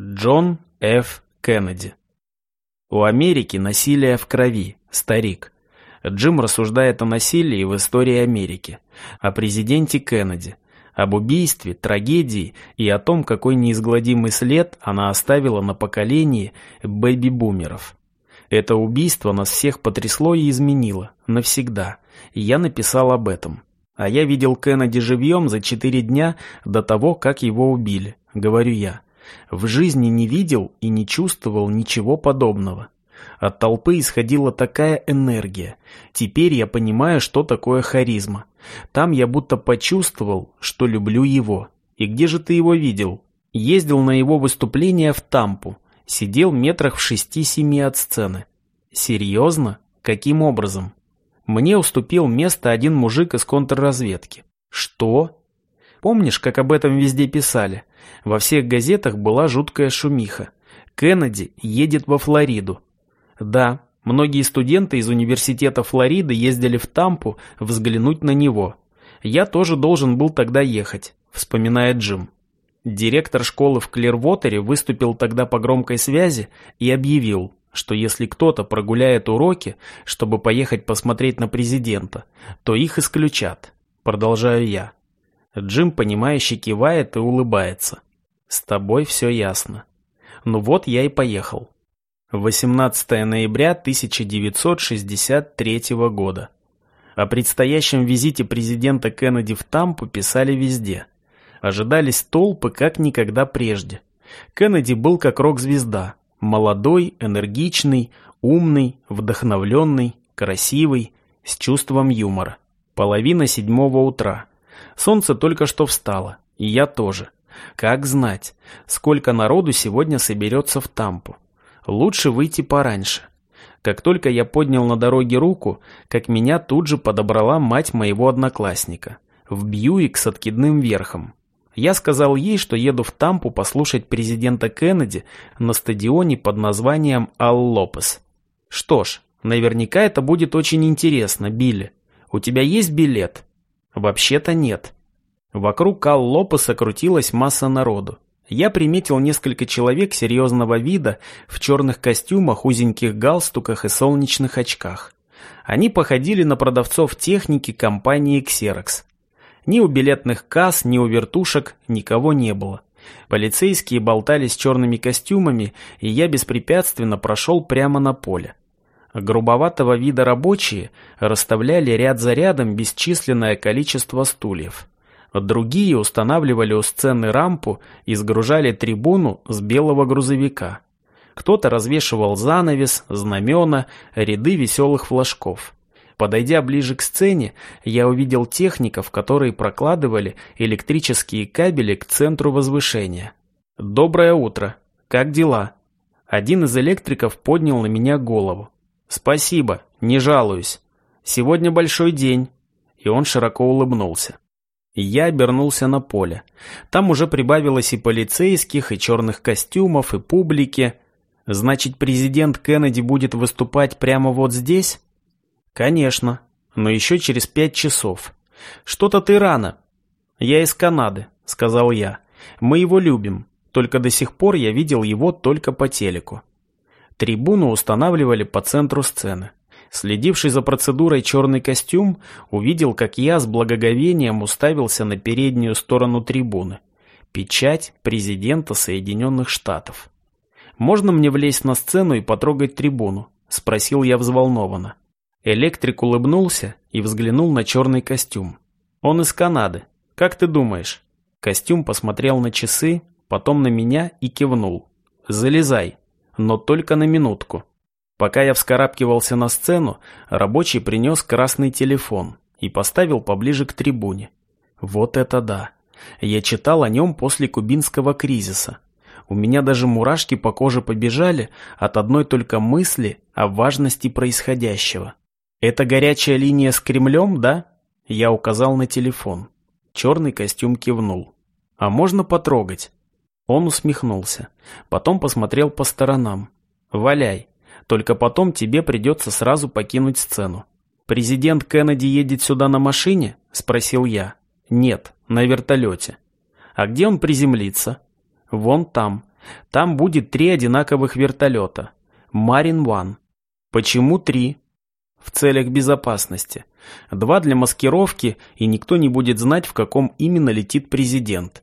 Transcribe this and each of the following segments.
Джон Ф. Кеннеди. У Америки насилие в крови, старик. Джим рассуждает о насилии в истории Америки, о президенте Кеннеди, об убийстве, трагедии и о том, какой неизгладимый след она оставила на поколении бэби-бумеров. Это убийство нас всех потрясло и изменило, навсегда, я написал об этом. А я видел Кеннеди живьем за четыре дня до того, как его убили, говорю я. В жизни не видел и не чувствовал ничего подобного. От толпы исходила такая энергия. Теперь я понимаю, что такое харизма. Там я будто почувствовал, что люблю его. И где же ты его видел? Ездил на его выступление в Тампу. Сидел метрах в шести-семи от сцены. Серьезно? Каким образом? Мне уступил место один мужик из контрразведки. Что? Помнишь, как об этом везде писали? Во всех газетах была жуткая шумиха. Кеннеди едет во Флориду. Да, многие студенты из университета Флориды ездили в Тампу взглянуть на него. Я тоже должен был тогда ехать, вспоминает Джим. Директор школы в Клервотере выступил тогда по громкой связи и объявил, что если кто-то прогуляет уроки, чтобы поехать посмотреть на президента, то их исключат. Продолжаю я. Джим, понимающе кивает и улыбается. С тобой все ясно. Ну вот я и поехал. 18 ноября 1963 года. О предстоящем визите президента Кеннеди в Тампу писали везде. Ожидались толпы как никогда прежде. Кеннеди был как рок-звезда. Молодой, энергичный, умный, вдохновленный, красивый, с чувством юмора. Половина седьмого утра. Солнце только что встало, и я тоже. Как знать, сколько народу сегодня соберется в Тампу. Лучше выйти пораньше. Как только я поднял на дороге руку, как меня тут же подобрала мать моего одноклассника. В Бьюик с откидным верхом. Я сказал ей, что еду в Тампу послушать президента Кеннеди на стадионе под названием Ал Лопес. Что ж, наверняка это будет очень интересно, Билли. У тебя есть билет? Вообще-то нет. Вокруг Кал Лопеса масса народу. Я приметил несколько человек серьезного вида в черных костюмах, узеньких галстуках и солнечных очках. Они походили на продавцов техники компании Xerox. Ни у билетных касс, ни у вертушек никого не было. Полицейские болтались черными костюмами, и я беспрепятственно прошел прямо на поле. Грубоватого вида рабочие расставляли ряд за рядом бесчисленное количество стульев. Другие устанавливали у сцены рампу и сгружали трибуну с белого грузовика. Кто-то развешивал занавес, знамена, ряды веселых флажков. Подойдя ближе к сцене, я увидел техников, которые прокладывали электрические кабели к центру возвышения. «Доброе утро. Как дела?» Один из электриков поднял на меня голову. «Спасибо, не жалуюсь. Сегодня большой день». И он широко улыбнулся. Я обернулся на поле. Там уже прибавилось и полицейских, и черных костюмов, и публики. Значит, президент Кеннеди будет выступать прямо вот здесь? Конечно, но еще через пять часов. Что-то ты рано. Я из Канады, сказал я. Мы его любим, только до сих пор я видел его только по телеку. Трибуну устанавливали по центру сцены. Следивший за процедурой черный костюм увидел, как я с благоговением уставился на переднюю сторону трибуны. Печать президента Соединенных Штатов. «Можно мне влезть на сцену и потрогать трибуну?» – спросил я взволнованно. Электрик улыбнулся и взглянул на черный костюм. «Он из Канады. Как ты думаешь?» Костюм посмотрел на часы, потом на меня и кивнул. «Залезай, но только на минутку». Пока я вскарабкивался на сцену, рабочий принес красный телефон и поставил поближе к трибуне. Вот это да! Я читал о нем после кубинского кризиса. У меня даже мурашки по коже побежали от одной только мысли о важности происходящего. «Это горячая линия с Кремлем, да?» Я указал на телефон. Черный костюм кивнул. «А можно потрогать?» Он усмехнулся. Потом посмотрел по сторонам. «Валяй, только потом тебе придется сразу покинуть сцену. «Президент Кеннеди едет сюда на машине?» – спросил я. «Нет, на вертолете». «А где он приземлится?» «Вон там. Там будет три одинаковых вертолета. Марин Ван. Почему три? В целях безопасности. Два для маскировки, и никто не будет знать, в каком именно летит президент.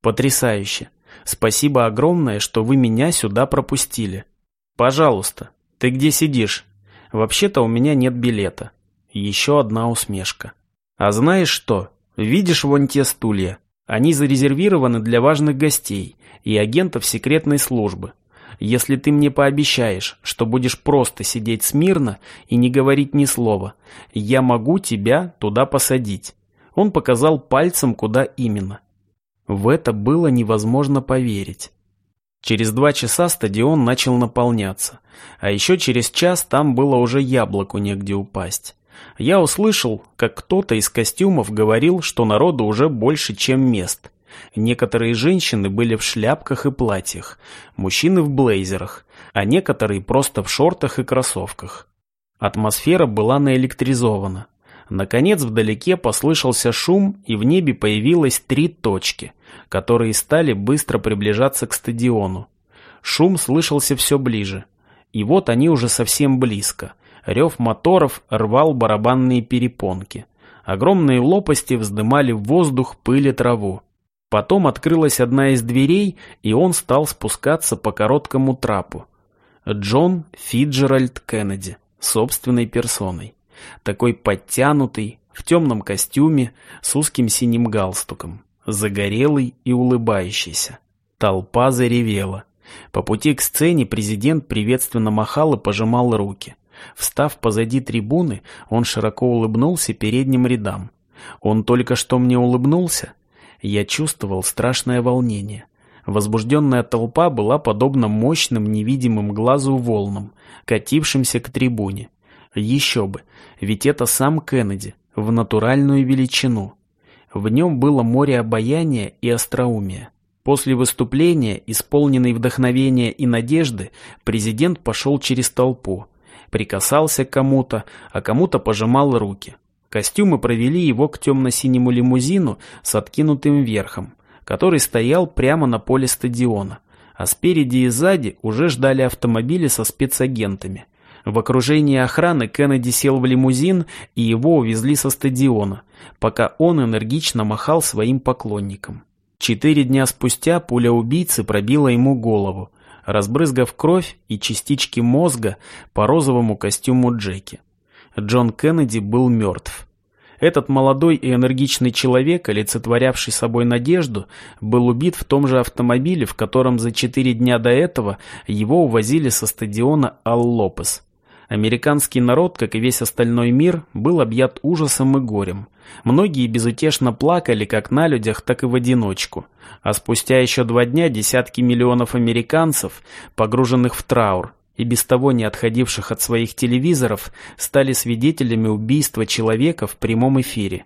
Потрясающе. Спасибо огромное, что вы меня сюда пропустили. Пожалуйста, ты где сидишь? Вообще-то у меня нет билета. Еще одна усмешка. А знаешь что? Видишь вон те стулья? Они зарезервированы для важных гостей и агентов секретной службы. Если ты мне пообещаешь, что будешь просто сидеть смирно и не говорить ни слова, я могу тебя туда посадить. Он показал пальцем, куда именно. В это было невозможно поверить. Через два часа стадион начал наполняться, а еще через час там было уже яблоку негде упасть. Я услышал, как кто-то из костюмов говорил, что народу уже больше, чем мест. Некоторые женщины были в шляпках и платьях, мужчины в блейзерах, а некоторые просто в шортах и кроссовках. Атмосфера была наэлектризована. Наконец вдалеке послышался шум, и в небе появилось три точки, которые стали быстро приближаться к стадиону. Шум слышался все ближе. И вот они уже совсем близко. Рев моторов рвал барабанные перепонки. Огромные лопасти вздымали в воздух пыль и траву. Потом открылась одна из дверей, и он стал спускаться по короткому трапу. Джон Фиджеральд Кеннеди, собственной персоной такой подтянутый, в темном костюме, с узким синим галстуком, загорелый и улыбающийся. Толпа заревела. По пути к сцене президент приветственно махал и пожимал руки. Встав позади трибуны, он широко улыбнулся передним рядам. Он только что мне улыбнулся. Я чувствовал страшное волнение. Возбужденная толпа была подобна мощным невидимым глазу волнам, катившимся к трибуне. Еще бы, ведь это сам Кеннеди, в натуральную величину. В нем было море обаяния и остроумия. После выступления, исполненный вдохновения и надежды, президент пошел через толпу, прикасался к кому-то, а кому-то пожимал руки. Костюмы провели его к темно-синему лимузину с откинутым верхом, который стоял прямо на поле стадиона, а спереди и сзади уже ждали автомобили со спецагентами – в окружении охраны Кеннеди сел в лимузин, и его увезли со стадиона, пока он энергично махал своим поклонникам. Четыре дня спустя пуля убийцы пробила ему голову, разбрызгав кровь и частички мозга по розовому костюму Джеки. Джон Кеннеди был мертв. Этот молодой и энергичный человек, олицетворявший собой надежду, был убит в том же автомобиле, в котором за четыре дня до этого его увозили со стадиона Ал Лопес. Американский народ, как и весь остальной мир, был объят ужасом и горем. Многие безутешно плакали как на людях, так и в одиночку. А спустя еще два дня десятки миллионов американцев, погруженных в траур, и без того не отходивших от своих телевизоров, стали свидетелями убийства человека в прямом эфире.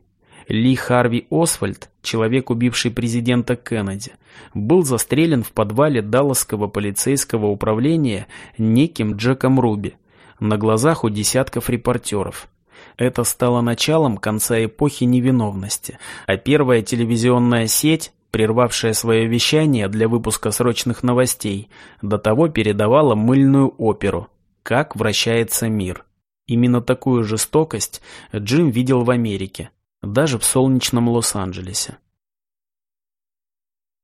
Ли Харви Освальд, человек, убивший президента Кеннеди, был застрелен в подвале Далласского полицейского управления неким Джеком Руби, на глазах у десятков репортеров. Это стало началом конца эпохи невиновности, а первая телевизионная сеть, прервавшая свое вещание для выпуска срочных новостей, до того передавала мыльную оперу «Как вращается мир». Именно такую жестокость Джим видел в Америке, даже в солнечном Лос-Анджелесе.